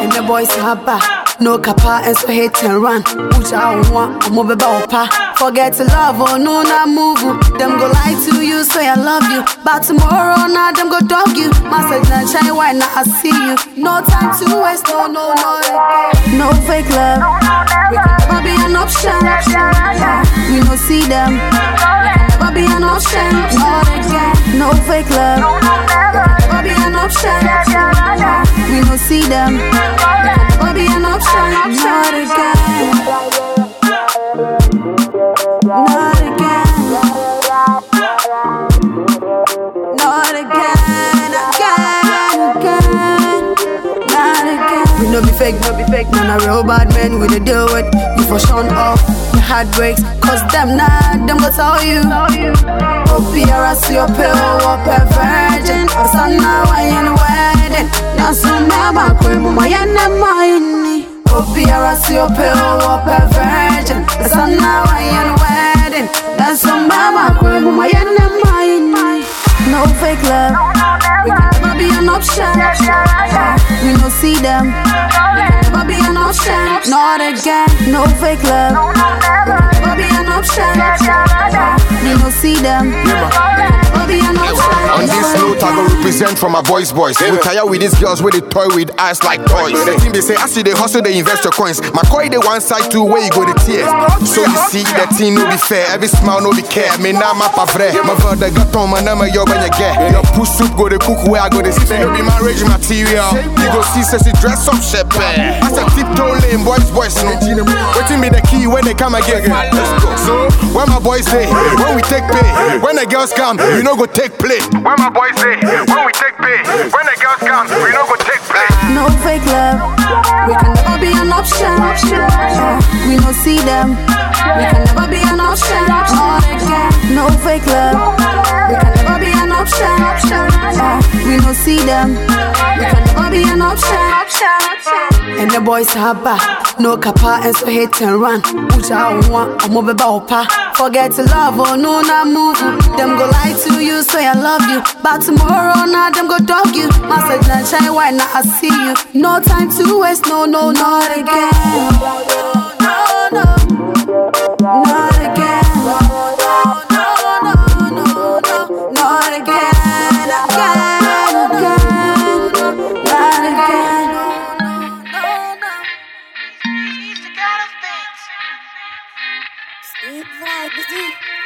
And the boys hapa no kapa and so hit and run Which I want, I'm over pa Forget to love or no na move Them go lie to you, say I love you But tomorrow now them go dog you Message and shine, why not I see you No time to waste, no, no, no No fake love option. We no see them. Never be an option. Again No fake love. Never be an option. We no see them We no be fake, no be fake Man. A real bad man we dey deal with You for shun off Your heart breaks Cause them nah, them go tell you. Opiara see your pill up a virgin. Sana wa yin wedding. Na summa ba kwe mama yene maini Opiara see your pill up a virgin. Sana wa yin wedding. Na summa ba kwe mama yene maini No fake love. We can never be an option We no see them. We can never be an option Not again. No fake love. Never be an option. No see them I go represent for my boys, boys. We tire with these girls where they toy with eyes like toys. The thing they say, I see they hustle, they invest your coins. My coin, they one side too, where you go the tear. So you see, that thing no be fair. Every smile no be care. Me na ma pa vre. My brother got on my number, yo when you get. Your push soup go the cook where I go the stay. Be marriage material. You go see, says dress up shepherd. I said tiptoe lane, boys, boys, no. Waiting me the key when they come again. So, when my boys say, when we take pay, when the girls come, you know go take play. When my boys say, when we take pay, when the girls come, we know go take play. No fake love. We can never be an option. We no see them. We can never be an option. No fake love. We can never be an option. We no see them. We can never be an. And the boys haba, no kapa and so hit and run. Which I want, I'm over opa. Forget to love or no not move. Them go lie to you, say I love you. But tomorrow now them go dog you. And shine, why not I see you? No time to waste. No, no, not again. Eat right,